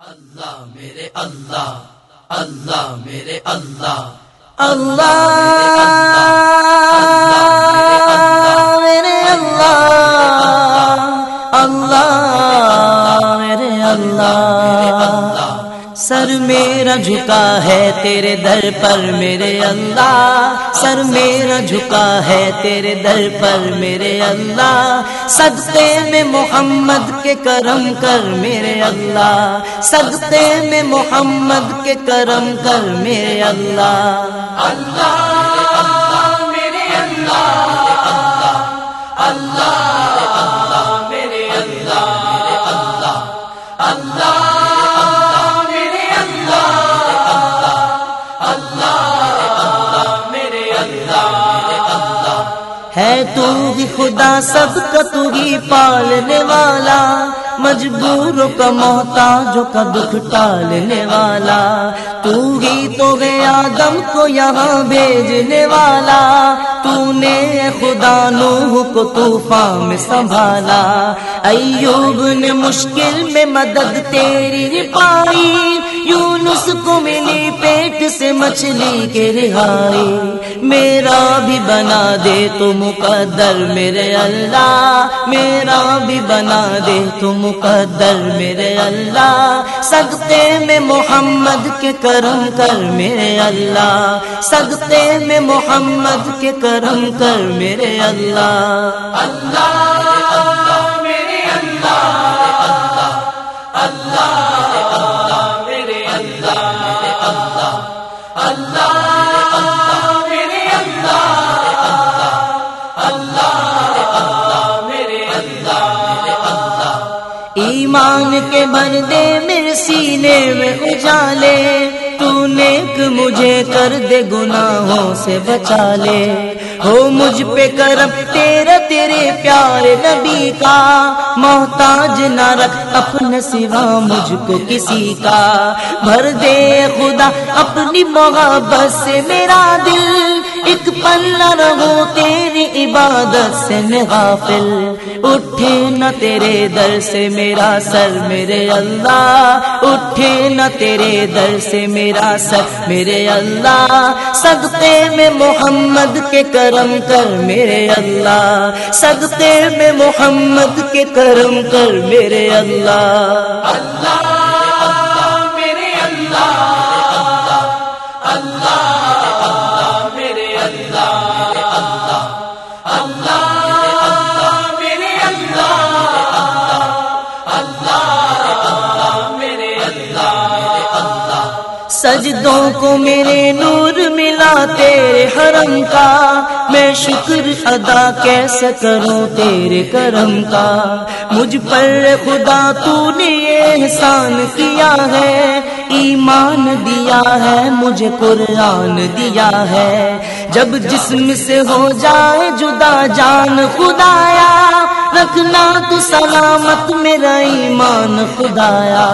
اللہ میرے اللہ اللہ میرے اللہ اللہ میرے اللہ جھکا ہے تیرے در پر میرے اللہ۔ سر میرا جھکا ہے تیرے در پر میرے اللہ۔ صدقے میں محمد کے کرم کر میرے اللہ۔ صدقے میں محمد کے کرم کر میرے اللہ۔ اللہ، میرے اللہ۔ اللہ ہے تو ہی خدا سب کا تو ہی پالنے والا، مجبوروں کا محتاجوں کا دکھ ٹالنے والا۔ تو ہی تو ہے آدم کو یہاں بھیجنے والا تو نے خدا نوح کو طوفان میں سنبھالا۔ ایوب نے مشکل میں مدد تیری پائی یونس کو ملی پیٹ سے مچھلی کے رہائی میرا بھی بنا دے تو مقدر میرے اللہ۔ میرا بھی بنا دے تو مقدر میرے اللہ۔ صدقے میں محمد کے کرم کر میرے اللہ۔ صدقے میں محمد کے کرم کر میرے اللہ اللہ، میرے اللہ۔ ایمان کے بندے میرے سینے میں اجالے، تو نیک مجھے کر دے گناہوں سے بچا لے۔ ہو مجھ پہ کرم تیرا تیرے پیارے نبی کا۔ محتاج نہ رکھ اپنے سوا مجھ کو کسی کا۔ بھر دے خدا اپنی محبت سے میرا دل۔ ایک پل نہ رہو، تیری عبادت سے میں غافل۔ اٹھے نہ تیرے در سے میرا سر، میرے اللہ۔ اٹھے نہ تیرے در سے میرا سر، میرے اللہ۔ صدقے میں محمد کے کرم کر، میرے اللہ۔ صدقے میں محمد کے کرم کر، میرے اللہ اللہ۔ سجدوں کو میرے نور ملا تیرے حرم کا میں شکر ادا کیسے کروں تیرے کرم کا مجھ پر خدا تو نے احسان کیا ہے ایمان دیا ہے مجھے قرآن دیا ہے جب جسم سے ہو جائے جدا جان خدایا رکھنا تو سلامت میرا ایمان خدایا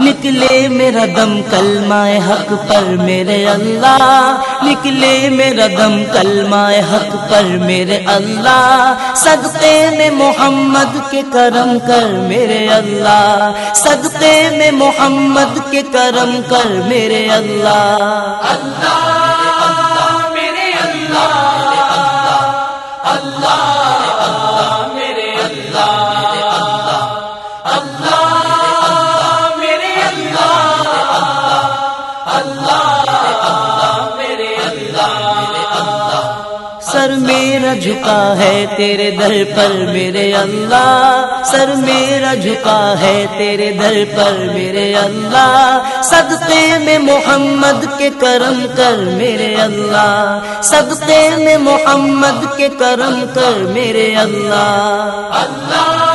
نکلے میرا دم کلمہ حق پر میرے اللہ نکلے میرا دم کلمہ حق پر میرے اللہ صدقے میں محمد کے کرم کر میرے اللہ صدقے میں محمد کے کرم کر میرے اللہ اللہ سر میرا جھکا ہے تیرے در پر میرے اللہ۔ سر میرا جھکا ہے تیرے در پر میرے اللہ۔ صدقے میں محمد کے کرم کر میرے اللہ۔ صدقے میں محمد کے کرم کر میرے اللہ۔ اللہ۔